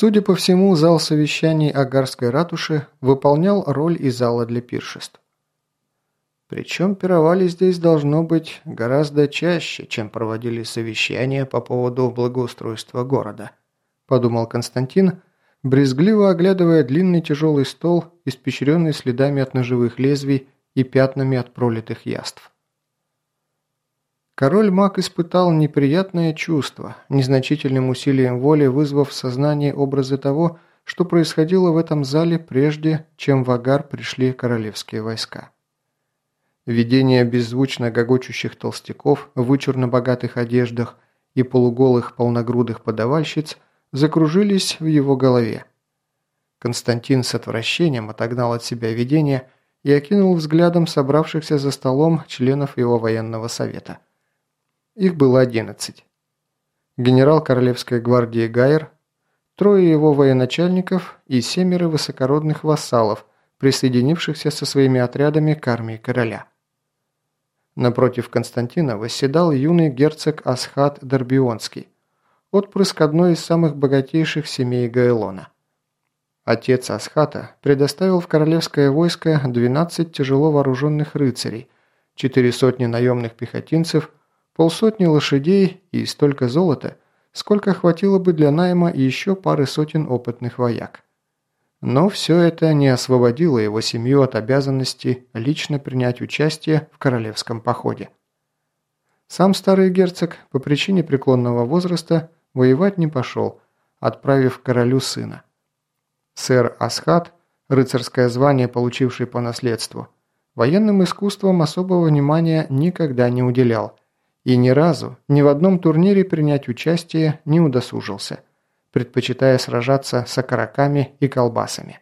Судя по всему, зал совещаний Агарской ратуши выполнял роль и зала для пиршеств. Причем пировали здесь должно быть гораздо чаще, чем проводили совещания по поводу благоустройства города, подумал Константин, брезгливо оглядывая длинный тяжелый стол, испещренный следами от ножевых лезвий и пятнами от пролитых яств. Король Мак испытал неприятное чувство, незначительным усилием воли вызвав в сознании образы того, что происходило в этом зале прежде, чем в Агар пришли королевские войска. Видение беззвучно гогочущих толстяков в вычурно-богатых одеждах и полуголых полногрудых подавальщиц закружились в его голове. Константин с отвращением отогнал от себя видение и окинул взглядом собравшихся за столом членов его военного совета – их было 11. Генерал Королевской гвардии Гайер, трое его военачальников и семеро высокородных вассалов, присоединившихся со своими отрядами к армии короля. Напротив Константина восседал юный герцог Асхат Дорбионский, отпрыск одной из самых богатейших семей Гаэлона. Отец Асхата предоставил в королевское войско 12 тяжело вооруженных рыцарей, четыре сотни наемных пехотинцев полсотни лошадей и столько золота, сколько хватило бы для найма еще пары сотен опытных вояк. Но все это не освободило его семью от обязанности лично принять участие в королевском походе. Сам старый герцог по причине преклонного возраста воевать не пошел, отправив королю сына. Сэр Асхат, рыцарское звание, получивший по наследству, военным искусством особого внимания никогда не уделял – и ни разу, ни в одном турнире принять участие не удосужился, предпочитая сражаться с окороками и колбасами.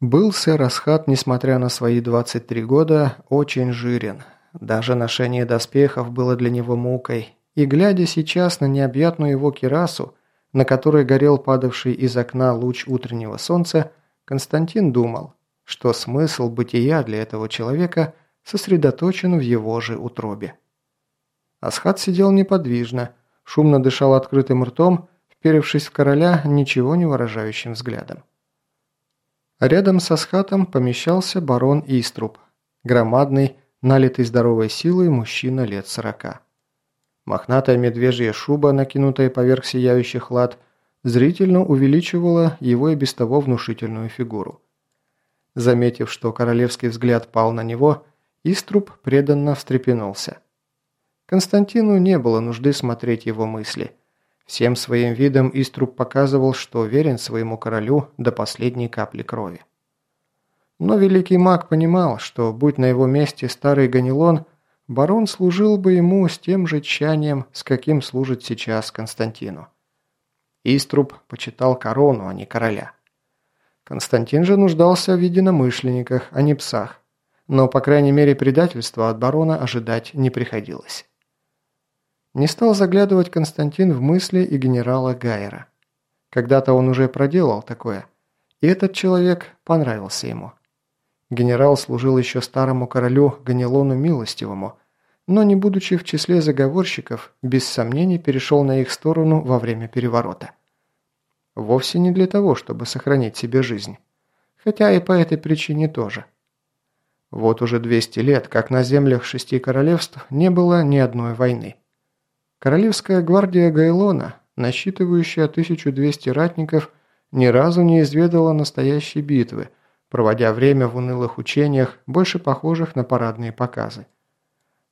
Был сэр Асхат, несмотря на свои 23 года, очень жирен. Даже ношение доспехов было для него мукой, и глядя сейчас на необъятную его кирасу, на которой горел падавший из окна луч утреннего солнца, Константин думал, что смысл бытия для этого человека сосредоточен в его же утробе. Асхат сидел неподвижно, шумно дышал открытым ртом, вперевшись в короля ничего не выражающим взглядом. Рядом с Асхатом помещался барон Иструб, громадный, налитый здоровой силой мужчина лет сорока. Мохнатая медвежья шуба, накинутая поверх сияющих лад, зрительно увеличивала его и без того внушительную фигуру. Заметив, что королевский взгляд пал на него, Иструб преданно встрепенулся. Константину не было нужды смотреть его мысли. Всем своим видом Иструп показывал, что верен своему королю до последней капли крови. Но великий маг понимал, что, будь на его месте старый Ганилон, барон служил бы ему с тем же тщанием, с каким служит сейчас Константину. Иструп почитал корону, а не короля. Константин же нуждался в единомышленниках, а не псах. Но, по крайней мере, предательства от барона ожидать не приходилось. Не стал заглядывать Константин в мысли и генерала Гайера. Когда-то он уже проделал такое, и этот человек понравился ему. Генерал служил еще старому королю Ганилону Милостивому, но не будучи в числе заговорщиков, без сомнений перешел на их сторону во время переворота. Вовсе не для того, чтобы сохранить себе жизнь. Хотя и по этой причине тоже. Вот уже 200 лет, как на землях шести королевств не было ни одной войны. Королевская гвардия Гайлона, насчитывающая 1200 ратников, ни разу не изведала настоящей битвы, проводя время в унылых учениях, больше похожих на парадные показы.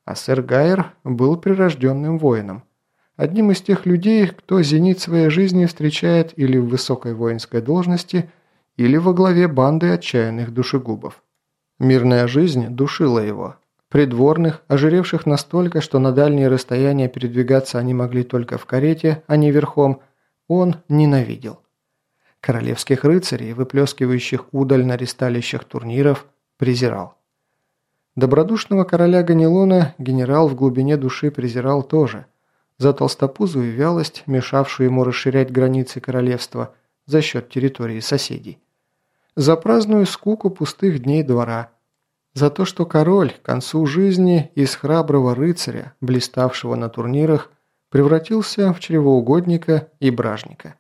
А сэр Гайер был прирожденным воином. Одним из тех людей, кто зенит своей жизни встречает или в высокой воинской должности, или во главе банды отчаянных душегубов. Мирная жизнь душила его, Придворных, ожиревших настолько, что на дальние расстояния передвигаться они могли только в карете, а не верхом, он ненавидел. Королевских рыцарей, выплескивающих удаль на ристалищах турниров, презирал. Добродушного короля Ганилона генерал в глубине души презирал тоже, за толстопузую вялость, мешавшую ему расширять границы королевства за счет территории соседей. За праздную скуку пустых дней двора – за то, что король к концу жизни из храброго рыцаря, блиставшего на турнирах, превратился в чревоугодника и бражника.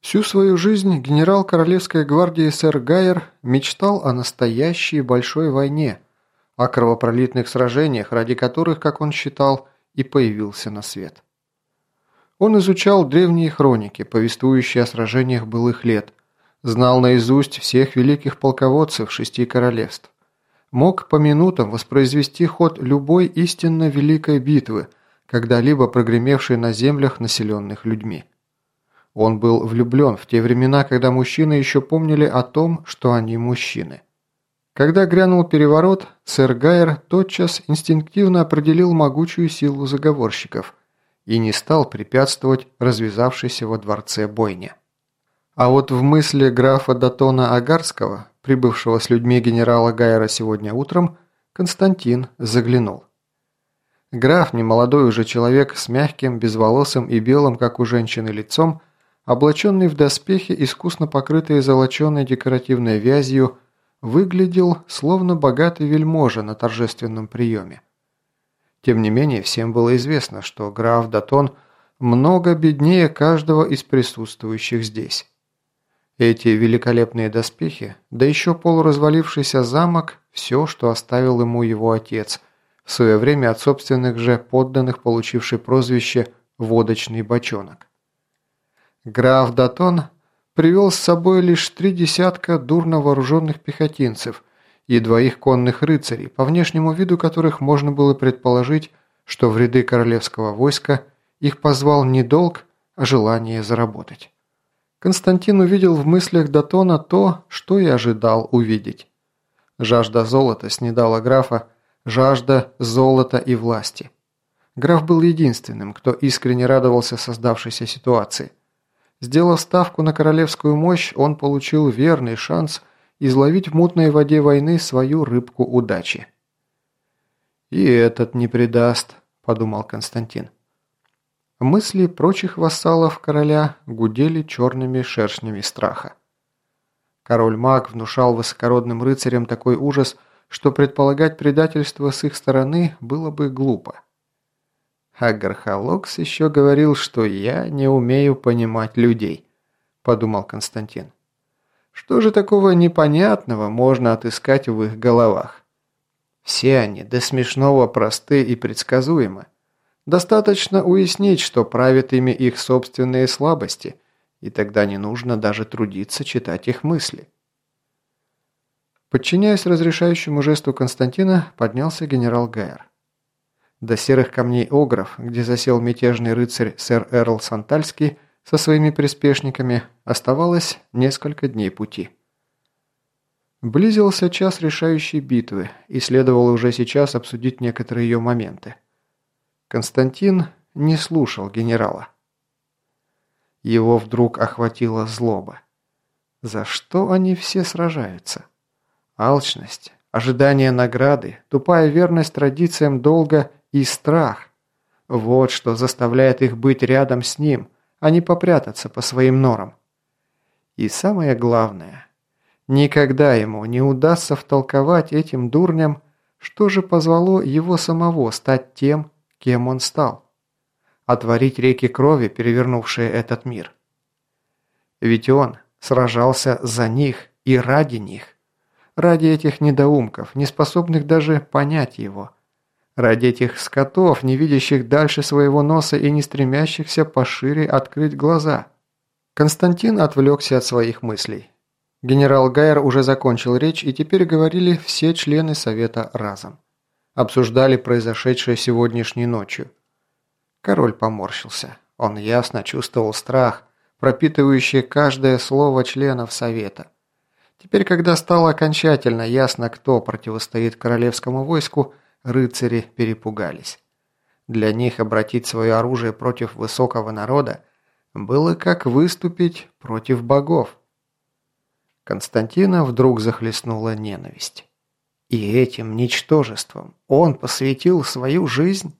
Всю свою жизнь генерал Королевской гвардии сэр Гайер мечтал о настоящей большой войне, о кровопролитных сражениях, ради которых, как он считал, и появился на свет. Он изучал древние хроники, повествующие о сражениях былых лет, знал наизусть всех великих полководцев шести королевств, мог по минутам воспроизвести ход любой истинно великой битвы, когда-либо прогремевшей на землях, населенных людьми. Он был влюблен в те времена, когда мужчины еще помнили о том, что они мужчины. Когда грянул переворот, сэр Гайер тотчас инстинктивно определил могучую силу заговорщиков и не стал препятствовать развязавшейся во дворце бойне. А вот в мысли графа Датона Агарского, прибывшего с людьми генерала Гайера сегодня утром, Константин заглянул. Граф, немолодой уже человек с мягким, безволосым и белым, как у женщины, лицом, облаченный в доспехи, искусно покрытые золоченой декоративной вязью, выглядел словно богатый вельможа на торжественном приеме. Тем не менее, всем было известно, что граф Датон много беднее каждого из присутствующих здесь. Эти великолепные доспехи, да еще полуразвалившийся замок – все, что оставил ему его отец, в свое время от собственных же подданных, получивший прозвище «водочный бочонок». Граф Датон привел с собой лишь три десятка дурно вооруженных пехотинцев и двоих конных рыцарей, по внешнему виду которых можно было предположить, что в ряды королевского войска их позвал не долг, а желание заработать. Константин увидел в мыслях Датона то, что и ожидал увидеть. Жажда золота снедала графа, жажда золота и власти. Граф был единственным, кто искренне радовался создавшейся ситуации – Сделав ставку на королевскую мощь, он получил верный шанс изловить в мутной воде войны свою рыбку удачи. «И этот не предаст», – подумал Константин. Мысли прочих вассалов короля гудели черными шершнями страха. Король-маг внушал высокородным рыцарям такой ужас, что предполагать предательство с их стороны было бы глупо. А Гархалокс еще говорил, что я не умею понимать людей, подумал Константин. Что же такого непонятного можно отыскать в их головах? Все они до смешного просты и предсказуемы. Достаточно уяснить, что правят ими их собственные слабости, и тогда не нужно даже трудиться читать их мысли. Подчиняясь разрешающему жесту Константина, поднялся генерал Гайер. До серых камней Огров, где засел мятежный рыцарь сэр Эрл Сантальский со своими приспешниками, оставалось несколько дней пути. Близился час решающей битвы, и следовало уже сейчас обсудить некоторые ее моменты. Константин не слушал генерала. Его вдруг охватила злоба. За что они все сражаются? Алчность, ожидание награды, тупая верность традициям долга и страх. Вот что заставляет их быть рядом с ним, а не попрятаться по своим норам. И самое главное, никогда ему не удастся втолковать этим дурням, что же позвало его самого стать тем, кем он стал. Отворить реки крови, перевернувшие этот мир. Ведь он сражался за них и ради них. Ради этих недоумков, не способных даже понять его – Ради этих скотов, не видящих дальше своего носа и не стремящихся пошире открыть глаза. Константин отвлекся от своих мыслей. Генерал Гайер уже закончил речь, и теперь говорили все члены Совета разом. Обсуждали произошедшее сегодняшней ночью. Король поморщился. Он ясно чувствовал страх, пропитывающий каждое слово членов Совета. Теперь, когда стало окончательно ясно, кто противостоит королевскому войску, рыцари перепугались. Для них обратить свое оружие против высокого народа было как выступить против богов. Константина вдруг захлестнула ненависть. И этим ничтожеством он посвятил свою жизнь?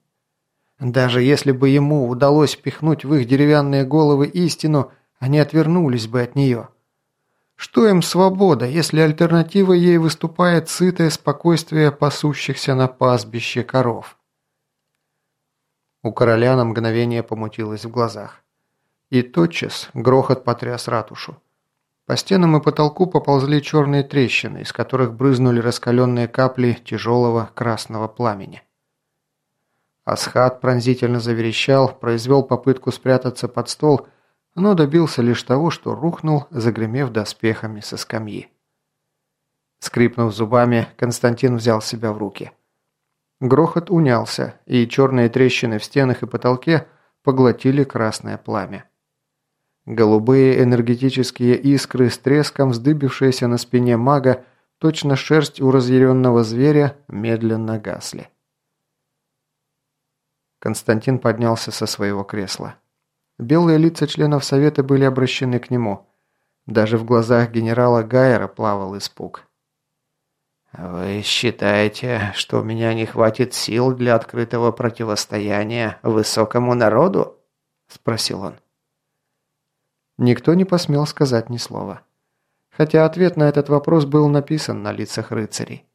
Даже если бы ему удалось пихнуть в их деревянные головы истину, они отвернулись бы от нее. Что им свобода, если альтернативой ей выступает сытое спокойствие пасущихся на пастбище коров? У короля на мгновение помутилось в глазах. И тотчас грохот потряс ратушу. По стенам и потолку поползли черные трещины, из которых брызнули раскаленные капли тяжелого красного пламени. Асхат пронзительно заверещал, произвел попытку спрятаться под стол, но добился лишь того, что рухнул, загремев доспехами со скамьи. Скрипнув зубами, Константин взял себя в руки. Грохот унялся, и черные трещины в стенах и потолке поглотили красное пламя. Голубые энергетические искры с треском, вздыбившиеся на спине мага, точно шерсть у разъяренного зверя, медленно гасли. Константин поднялся со своего кресла. Белые лица членов Совета были обращены к нему. Даже в глазах генерала Гайера плавал испуг. «Вы считаете, что у меня не хватит сил для открытого противостояния высокому народу?» – спросил он. Никто не посмел сказать ни слова. Хотя ответ на этот вопрос был написан на лицах рыцарей.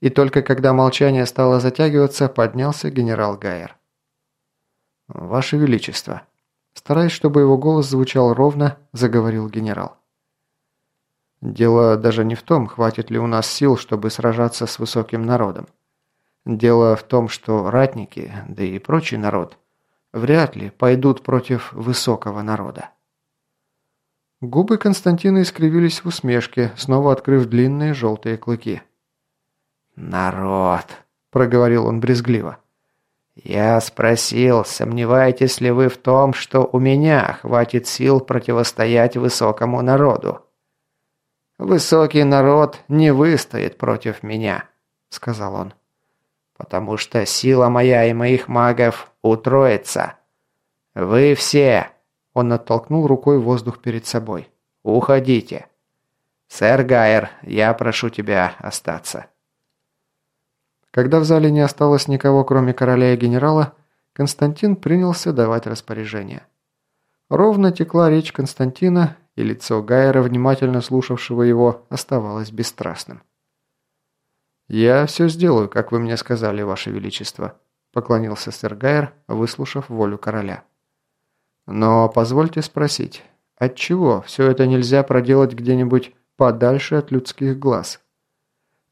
И только когда молчание стало затягиваться, поднялся генерал Гайер. «Ваше Величество», стараясь, чтобы его голос звучал ровно, заговорил генерал. «Дело даже не в том, хватит ли у нас сил, чтобы сражаться с высоким народом. Дело в том, что ратники, да и прочий народ, вряд ли пойдут против высокого народа. Губы Константина искривились в усмешке, снова открыв длинные желтые клыки. «Народ!» – проговорил он брезгливо. «Я спросил, сомневаетесь ли вы в том, что у меня хватит сил противостоять высокому народу?» «Высокий народ не выстоит против меня», – сказал он. «Потому что сила моя и моих магов утроится. Вы все, он оттолкнул рукой воздух перед собой. «Уходите!» «Сэр Гайер, я прошу тебя остаться». Когда в зале не осталось никого, кроме короля и генерала, Константин принялся давать распоряжение. Ровно текла речь Константина, и лицо Гайера, внимательно слушавшего его, оставалось бесстрастным. «Я все сделаю, как вы мне сказали, Ваше Величество», – поклонился сэр Гайер, выслушав волю короля. Но позвольте спросить, отчего все это нельзя проделать где-нибудь подальше от людских глаз?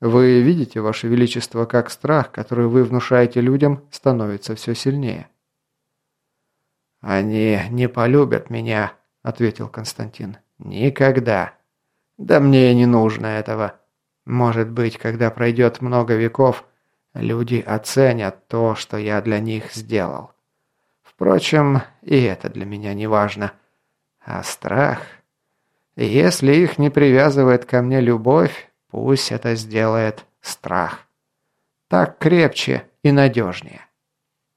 Вы видите, Ваше Величество, как страх, который вы внушаете людям, становится все сильнее. «Они не полюбят меня», — ответил Константин. «Никогда. Да мне и не нужно этого. Может быть, когда пройдет много веков, люди оценят то, что я для них сделал. Впрочем, и это для меня не важно. А страх? Если их не привязывает ко мне любовь, пусть это сделает страх. Так крепче и надежнее.